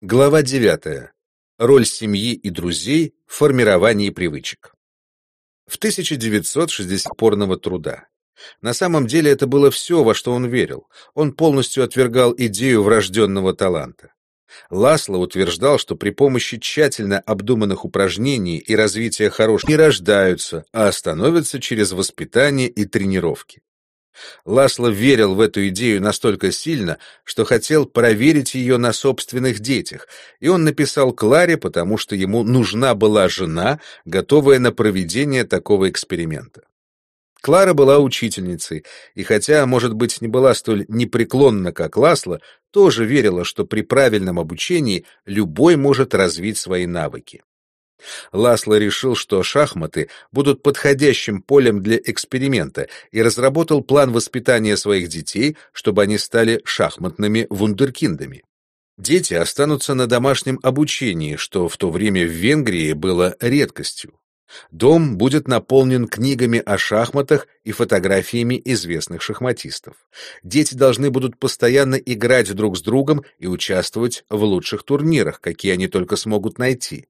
Глава 9. Роль семьи и друзей в формировании привычек. В 1960 порного труда. На самом деле это было все, во что он верил. Он полностью отвергал идею врожденного таланта. Ласло утверждал, что при помощи тщательно обдуманных упражнений и развития хороших не рождаются, а становятся через воспитание и тренировки. Ласло верил в эту идею настолько сильно, что хотел проверить ее на собственных детях, и он написал Кларе, потому что ему нужна была жена, готовая на проведение такого эксперимента. Клара была учительницей, и хотя, может быть, не была столь непреклонна, как Ласло, тоже верила, что при правильном обучении любой может развить свои навыки. Ласло решил, что шахматы будут подходящим полем для эксперимента и разработал план воспитания своих детей, чтобы они стали шахматными вундеркиндами. Дети останутся на домашнем обучении, что в то время в Венгрии было редкостью. Дом будет наполнен книгами о шахматах и фотографиями известных шахматистов. Дети должны будут постоянно играть друг с другом и участвовать в лучших турнирах, какие они только смогут найти.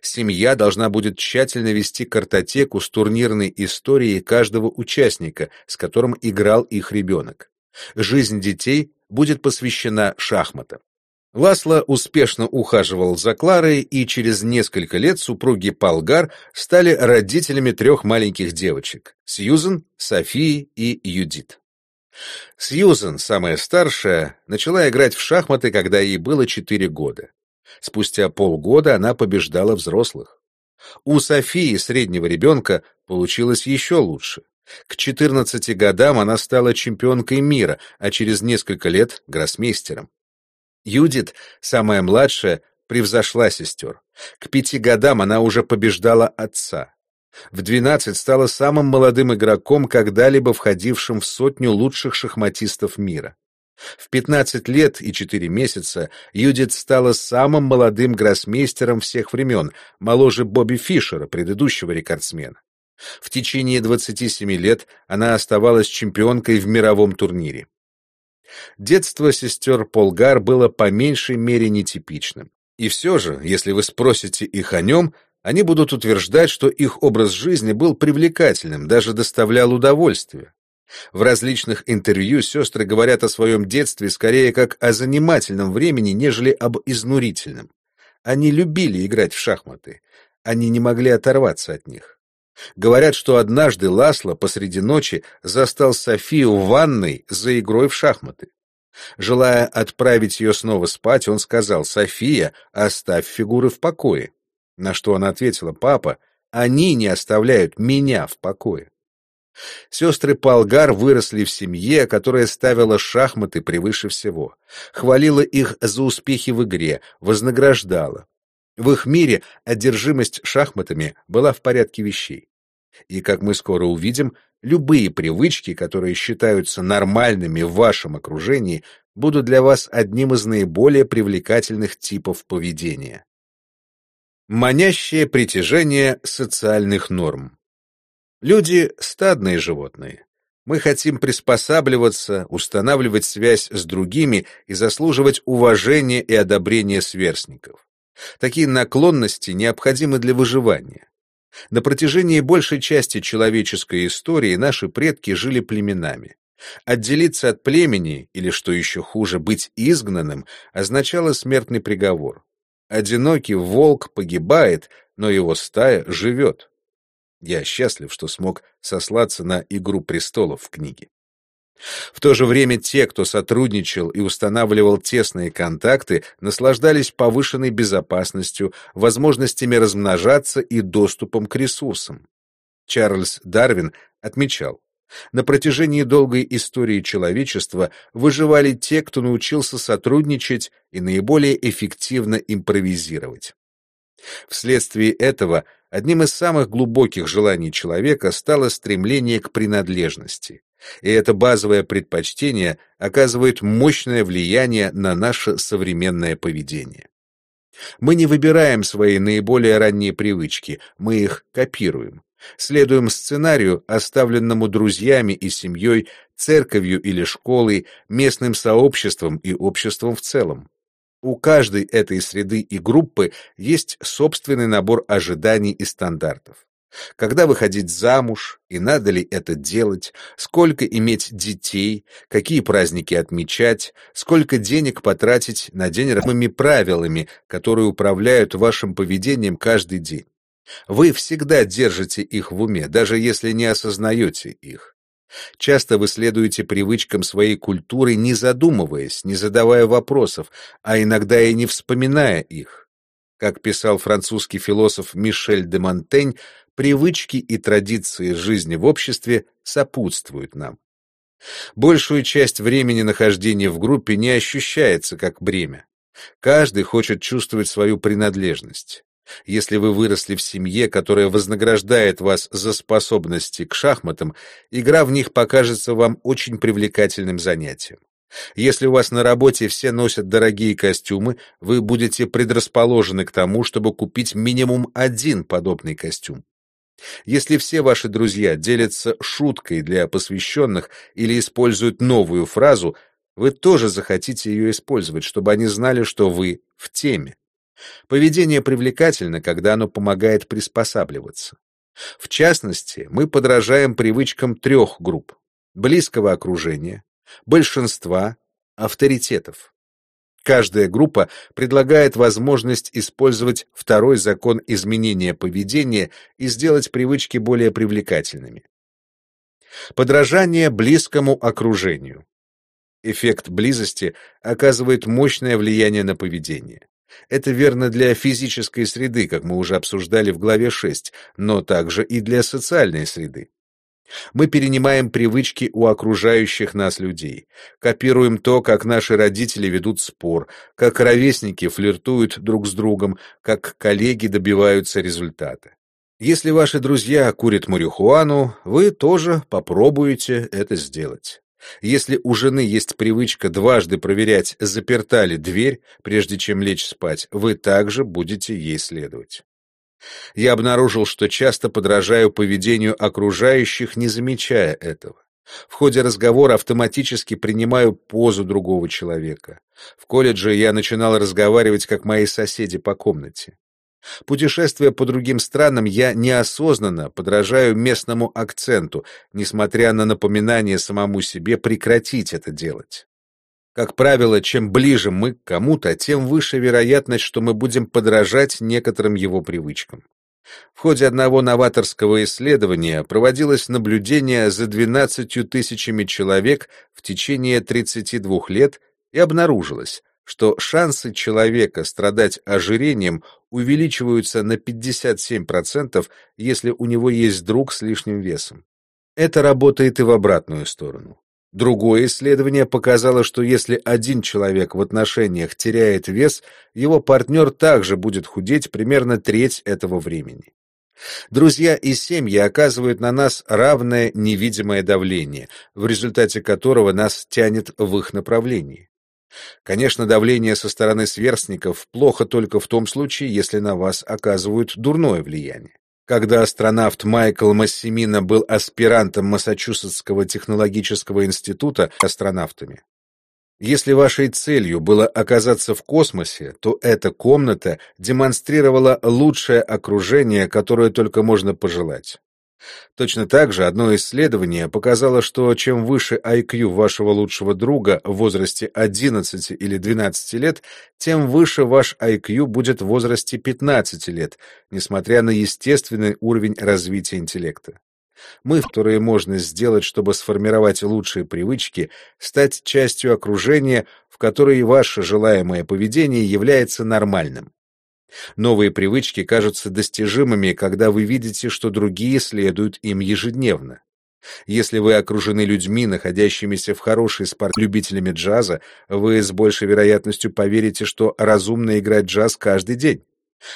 Семья должна будет тщательно вести картотеку с турнирной историей каждого участника, с которым играл их ребенок. Жизнь детей будет посвящена шахматам. Ласло успешно ухаживал за Кларой, и через несколько лет супруги Палгар стали родителями трех маленьких девочек — Сьюзен, Софии и Юдит. Сьюзен, самая старшая, начала играть в шахматы, когда ей было четыре года. Спустя полгода она побеждала взрослых. У Софии, среднего ребенка, получилось еще лучше. К 14 годам она стала чемпионкой мира, а через несколько лет — гроссмейстером. Юдит, самая младшая, превзошла сестер. К пяти годам она уже побеждала отца. В 12 стала самым молодым игроком, когда-либо входившим в сотню лучших шахматистов мира. В 15 лет и 4 месяца Юдит стала самым молодым гроссмейстером всех времен, моложе Бобби Фишера, предыдущего рекордсмена. В течение 27 лет она оставалась чемпионкой в мировом турнире. Детство сестер Полгар было по меньшей мере нетипичным. И все же, если вы спросите их о нем, они будут утверждать, что их образ жизни был привлекательным, даже доставлял удовольствие. В различных интервью сестры говорят о своем детстве скорее как о занимательном времени, нежели об изнурительном. Они любили играть в шахматы. Они не могли оторваться от них. Говорят, что однажды Ласло посреди ночи застал Софию в ванной за игрой в шахматы. Желая отправить ее снова спать, он сказал, «София, оставь фигуры в покое». На что она ответила, «Папа, они не оставляют меня в покое». Сестры Палгар выросли в семье, которая ставила шахматы превыше всего, хвалила их за успехи в игре, вознаграждала. В их мире одержимость шахматами была в порядке вещей. И, как мы скоро увидим, любые привычки, которые считаются нормальными в вашем окружении, будут для вас одним из наиболее привлекательных типов поведения. Манящее притяжение социальных норм. Люди — стадные животные. Мы хотим приспосабливаться, устанавливать связь с другими и заслуживать уважения и одобрения сверстников. Такие наклонности необходимы для выживания. На протяжении большей части человеческой истории наши предки жили племенами. Отделиться от племени, или, что еще хуже, быть изгнанным, означало смертный приговор. Одинокий волк погибает, но его стая живет. Я счастлив, что смог сослаться на «Игру престолов» в книге. В то же время те, кто сотрудничал и устанавливал тесные контакты, наслаждались повышенной безопасностью, возможностями размножаться и доступом к ресурсам. Чарльз Дарвин отмечал, на протяжении долгой истории человечества выживали те, кто научился сотрудничать и наиболее эффективно импровизировать. Вследствие этого одним из самых глубоких желаний человека стало стремление к принадлежности, и это базовое предпочтение оказывает мощное влияние на наше современное поведение. Мы не выбираем свои наиболее ранние привычки, мы их копируем. Следуем сценарию, оставленному друзьями и семьей, церковью или школой, местным сообществом и обществом в целом. У каждой этой среды и группы есть собственный набор ожиданий и стандартов. Когда выходить замуж, и надо ли это делать, сколько иметь детей, какие праздники отмечать, сколько денег потратить на день разными правилами, которые управляют вашим поведением каждый день. Вы всегда держите их в уме, даже если не осознаете их. Часто вы следуете привычкам своей культуры, не задумываясь, не задавая вопросов, а иногда и не вспоминая их. Как писал французский философ Мишель де Монтень, привычки и традиции жизни в обществе сопутствуют нам. Большую часть времени нахождения в группе не ощущается как бремя. Каждый хочет чувствовать свою принадлежность. Если вы выросли в семье, которая вознаграждает вас за способности к шахматам, игра в них покажется вам очень привлекательным занятием. Если у вас на работе все носят дорогие костюмы, вы будете предрасположены к тому, чтобы купить минимум один подобный костюм. Если все ваши друзья делятся шуткой для посвященных или используют новую фразу, вы тоже захотите ее использовать, чтобы они знали, что вы в теме. Поведение привлекательно, когда оно помогает приспосабливаться. В частности, мы подражаем привычкам трех групп – близкого окружения, большинства, авторитетов. Каждая группа предлагает возможность использовать второй закон изменения поведения и сделать привычки более привлекательными. Подражание близкому окружению. Эффект близости оказывает мощное влияние на поведение. Это верно для физической среды, как мы уже обсуждали в главе 6, но также и для социальной среды. Мы перенимаем привычки у окружающих нас людей, копируем то, как наши родители ведут спор, как ровесники флиртуют друг с другом, как коллеги добиваются результата. Если ваши друзья курят марихуану, вы тоже попробуете это сделать. Если у жены есть привычка дважды проверять, заперта ли дверь, прежде чем лечь спать, вы также будете ей следовать. Я обнаружил, что часто подражаю поведению окружающих, не замечая этого. В ходе разговора автоматически принимаю позу другого человека. В колледже я начинал разговаривать, как мои соседи по комнате. Путешествуя по другим странам, я неосознанно подражаю местному акценту, несмотря на напоминание самому себе прекратить это делать. Как правило, чем ближе мы к кому-то, тем выше вероятность, что мы будем подражать некоторым его привычкам. В ходе одного новаторского исследования проводилось наблюдение за 12 тысячами человек в течение 32 лет и обнаружилось, что шансы человека страдать ожирением увеличиваются на 57%, если у него есть друг с лишним весом. Это работает и в обратную сторону. Другое исследование показало, что если один человек в отношениях теряет вес, его партнер также будет худеть примерно треть этого времени. Друзья и семьи оказывают на нас равное невидимое давление, в результате которого нас тянет в их направлении. Конечно, давление со стороны сверстников плохо только в том случае, если на вас оказывают дурное влияние. Когда астронавт Майкл Массимина был аспирантом Массачусетского технологического института астронавтами, если вашей целью было оказаться в космосе, то эта комната демонстрировала лучшее окружение, которое только можно пожелать. Точно так же одно исследование показало, что чем выше IQ вашего лучшего друга в возрасте 11 или 12 лет, тем выше ваш IQ будет в возрасте 15 лет, несмотря на естественный уровень развития интеллекта. Мы, которые можно сделать, чтобы сформировать лучшие привычки, стать частью окружения, в которой ваше желаемое поведение является нормальным. Новые привычки кажутся достижимыми, когда вы видите, что другие следуют им ежедневно. Если вы окружены людьми, находящимися в хорошей спорт любителями джаза, вы с большей вероятностью поверите, что разумно играть джаз каждый день.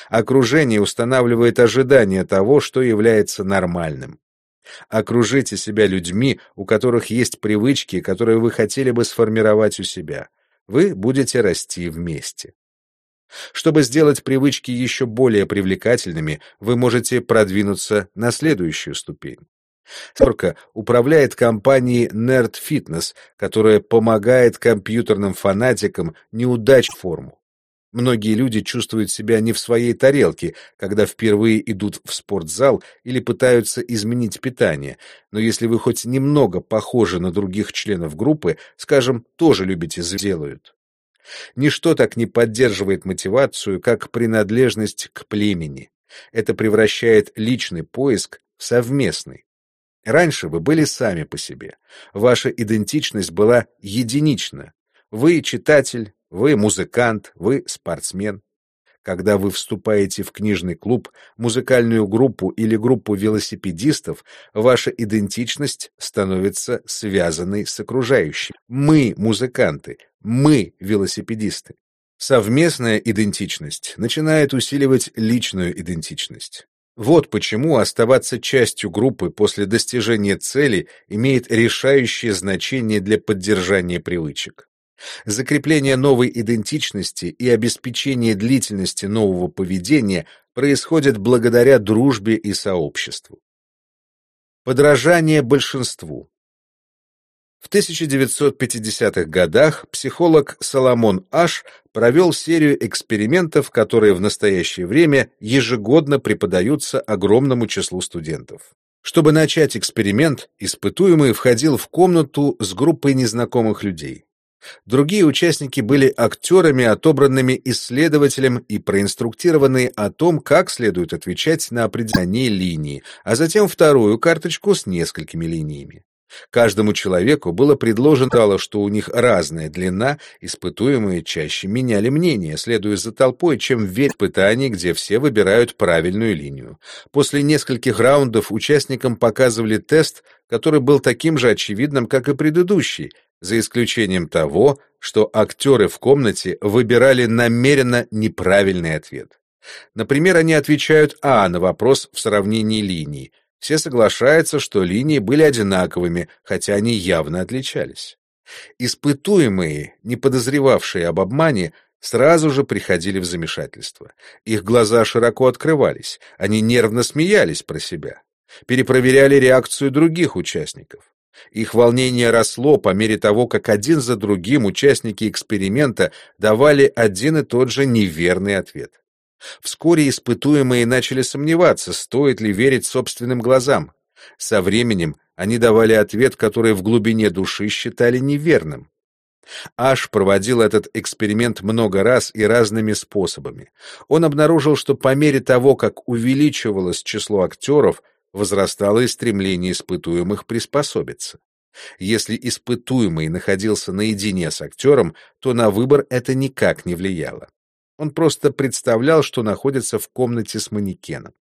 Окружение устанавливает ожидание того, что является нормальным. Окружите себя людьми, у которых есть привычки, которые вы хотели бы сформировать у себя. Вы будете расти вместе. Чтобы сделать привычки еще более привлекательными, вы можете продвинуться на следующую ступень. Сорка управляет компанией Nerd Fitness, которая помогает компьютерным фанатикам неудач форму. Многие люди чувствуют себя не в своей тарелке, когда впервые идут в спортзал или пытаются изменить питание, но если вы хоть немного похожи на других членов группы, скажем, тоже любите сделают. Ничто так не поддерживает мотивацию, как принадлежность к племени. Это превращает личный поиск в совместный. Раньше вы были сами по себе. Ваша идентичность была единична. Вы читатель, вы музыкант, вы спортсмен. Когда вы вступаете в книжный клуб, музыкальную группу или группу велосипедистов, ваша идентичность становится связанной с окружающим. Мы музыканты, мы велосипедисты. Совместная идентичность начинает усиливать личную идентичность. Вот почему оставаться частью группы после достижения цели имеет решающее значение для поддержания привычек. Закрепление новой идентичности и обеспечение длительности нового поведения происходит благодаря дружбе и сообществу. Подражание большинству. В 1950-х годах психолог Соломон Аш провел серию экспериментов, которые в настоящее время ежегодно преподаются огромному числу студентов. Чтобы начать эксперимент, испытуемый входил в комнату с группой незнакомых людей. Другие участники были актерами, отобранными исследователем и проинструктированные о том, как следует отвечать на определенные линии, а затем вторую карточку с несколькими линиями. Каждому человеку было предложено, что у них разная длина, испытуемые чаще меняли мнение, следуя за толпой, чем в испытании, где все выбирают правильную линию. После нескольких раундов участникам показывали тест, который был таким же очевидным, как и предыдущий, за исключением того, что актеры в комнате выбирали намеренно неправильный ответ. Например, они отвечают «А» на вопрос в сравнении линий — все соглашаются, что линии были одинаковыми, хотя они явно отличались. Испытуемые, не подозревавшие об обмане, сразу же приходили в замешательство. Их глаза широко открывались, они нервно смеялись про себя. Перепроверяли реакцию других участников. Их волнение росло по мере того, как один за другим участники эксперимента давали один и тот же неверный ответ. Вскоре испытуемые начали сомневаться, стоит ли верить собственным глазам. Со временем они давали ответ, который в глубине души считали неверным. Аш проводил этот эксперимент много раз и разными способами. Он обнаружил, что по мере того, как увеличивалось число актеров, возрастало и стремление испытуемых приспособиться. Если испытуемый находился наедине с актером, то на выбор это никак не влияло. Он просто представлял, что находится в комнате с манекеном.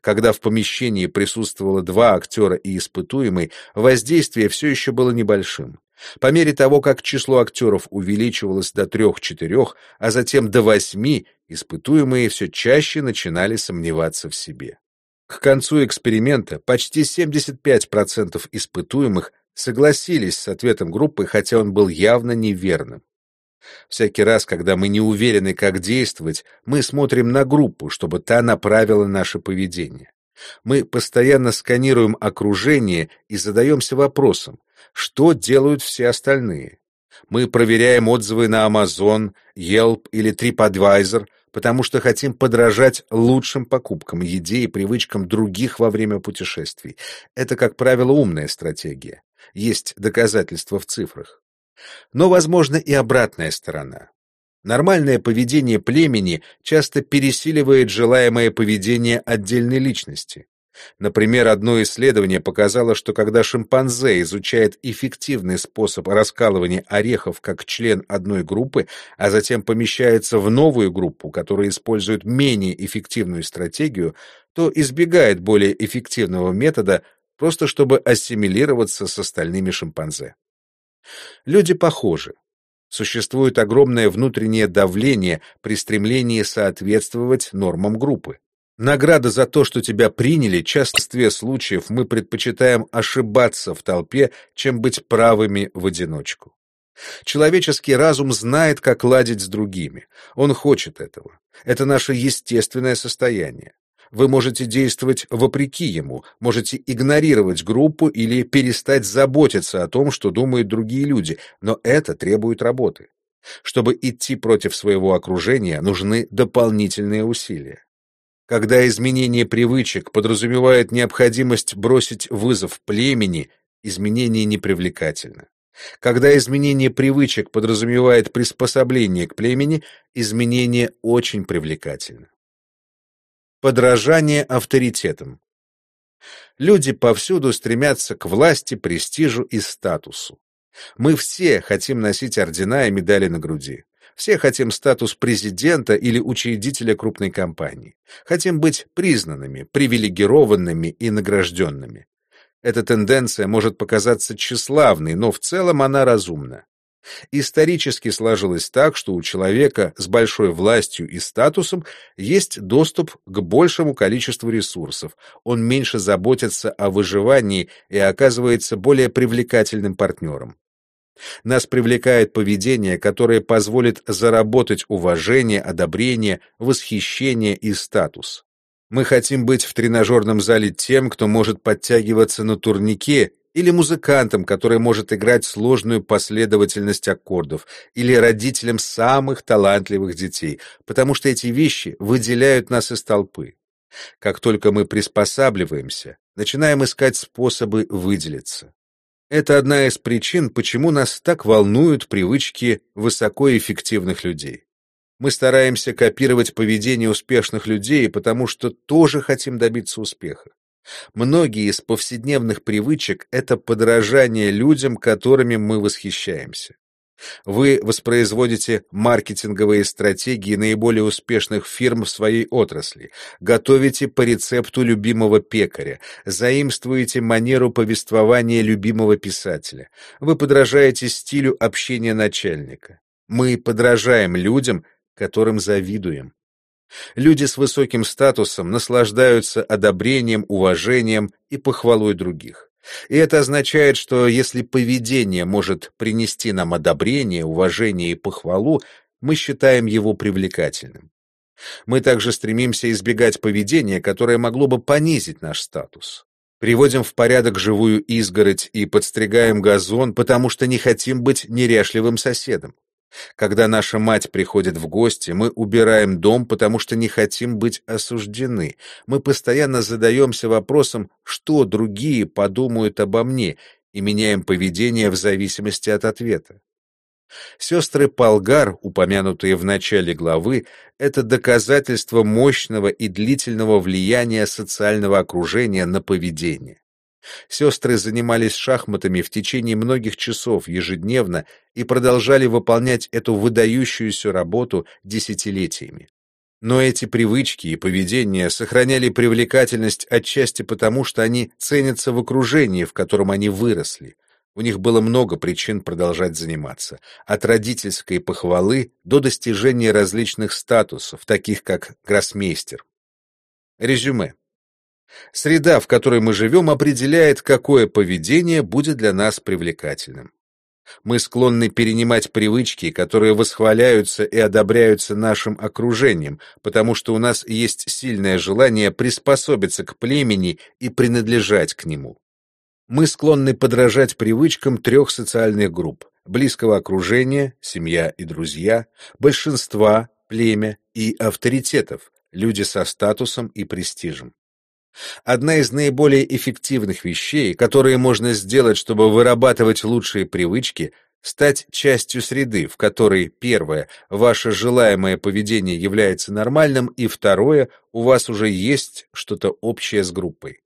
Когда в помещении присутствовало два актера и испытуемый, воздействие все еще было небольшим. По мере того, как число актеров увеличивалось до трех-четырех, а затем до восьми, испытуемые все чаще начинали сомневаться в себе. К концу эксперимента почти 75% испытуемых согласились с ответом группы, хотя он был явно неверным. Всякий раз, когда мы не уверены, как действовать, мы смотрим на группу, чтобы та направила наше поведение. Мы постоянно сканируем окружение и задаемся вопросом, что делают все остальные. Мы проверяем отзывы на Amazon, Yelp или TripAdvisor, потому что хотим подражать лучшим покупкам, еде и привычкам других во время путешествий. Это, как правило, умная стратегия. Есть доказательства в цифрах. Но возможно и обратная сторона. Нормальное поведение племени часто пересиливает желаемое поведение отдельной личности. Например, одно исследование показало, что когда шимпанзе изучает эффективный способ раскалывания орехов как член одной группы, а затем помещается в новую группу, которая использует менее эффективную стратегию, то избегает более эффективного метода, просто чтобы ассимилироваться с остальными шимпанзе. Люди похожи. Существует огромное внутреннее давление при стремлении соответствовать нормам группы. Награда за то, что тебя приняли, часто случаев мы предпочитаем ошибаться в толпе, чем быть правыми в одиночку. Человеческий разум знает, как ладить с другими. Он хочет этого. Это наше естественное состояние. Вы можете действовать вопреки ему, можете игнорировать группу или перестать заботиться о том, что думают другие люди, но это требует работы. Чтобы идти против своего окружения, нужны дополнительные усилия. Когда изменение привычек подразумевает необходимость бросить вызов племени, изменение непривлекательно. Когда изменение привычек подразумевает приспособление к племени, изменение очень привлекательно. Подражание авторитетам. Люди повсюду стремятся к власти, престижу и статусу. Мы все хотим носить ордена и медали на груди. Все хотим статус президента или учредителя крупной компании. Хотим быть признанными, привилегированными и награжденными. Эта тенденция может показаться тщеславной, но в целом она разумна. Исторически сложилось так, что у человека с большой властью и статусом есть доступ к большему количеству ресурсов, он меньше заботится о выживании и оказывается более привлекательным партнером. Нас привлекает поведение, которое позволит заработать уважение, одобрение, восхищение и статус. Мы хотим быть в тренажерном зале тем, кто может подтягиваться на турнике, или музыкантом, который может играть сложную последовательность аккордов, или родителем самых талантливых детей, потому что эти вещи выделяют нас из толпы. Как только мы приспосабливаемся, начинаем искать способы выделиться. Это одна из причин, почему нас так волнуют привычки высокоэффективных людей. Мы стараемся копировать поведение успешных людей, потому что тоже хотим добиться успеха. Многие из повседневных привычек — это подражание людям, которыми мы восхищаемся. Вы воспроизводите маркетинговые стратегии наиболее успешных фирм в своей отрасли, готовите по рецепту любимого пекаря, заимствуете манеру повествования любимого писателя, вы подражаете стилю общения начальника. Мы подражаем людям, которым завидуем. Люди с высоким статусом наслаждаются одобрением, уважением и похвалой других. И это означает, что если поведение может принести нам одобрение, уважение и похвалу, мы считаем его привлекательным. Мы также стремимся избегать поведения, которое могло бы понизить наш статус. Приводим в порядок живую изгородь и подстригаем газон, потому что не хотим быть неряшливым соседом. Когда наша мать приходит в гости, мы убираем дом, потому что не хотим быть осуждены. Мы постоянно задаемся вопросом, что другие подумают обо мне, и меняем поведение в зависимости от ответа. Сестры Полгар, упомянутые в начале главы, это доказательство мощного и длительного влияния социального окружения на поведение. Сестры занимались шахматами в течение многих часов ежедневно и продолжали выполнять эту выдающуюся работу десятилетиями. Но эти привычки и поведение сохраняли привлекательность отчасти потому, что они ценятся в окружении, в котором они выросли. У них было много причин продолжать заниматься, от родительской похвалы до достижения различных статусов, таких как гроссмейстер. Резюме. Среда, в которой мы живем, определяет, какое поведение будет для нас привлекательным. Мы склонны перенимать привычки, которые восхваляются и одобряются нашим окружением, потому что у нас есть сильное желание приспособиться к племени и принадлежать к нему. Мы склонны подражать привычкам трех социальных групп – близкого окружения, семья и друзья, большинства, племя и авторитетов, люди со статусом и престижем. Одна из наиболее эффективных вещей, которые можно сделать, чтобы вырабатывать лучшие привычки, стать частью среды, в которой, первое, ваше желаемое поведение является нормальным, и второе, у вас уже есть что-то общее с группой.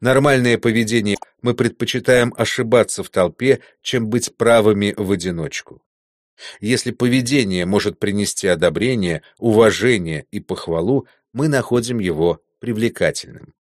Нормальное поведение мы предпочитаем ошибаться в толпе, чем быть правыми в одиночку. Если поведение может принести одобрение, уважение и похвалу, мы находим его привлекательным.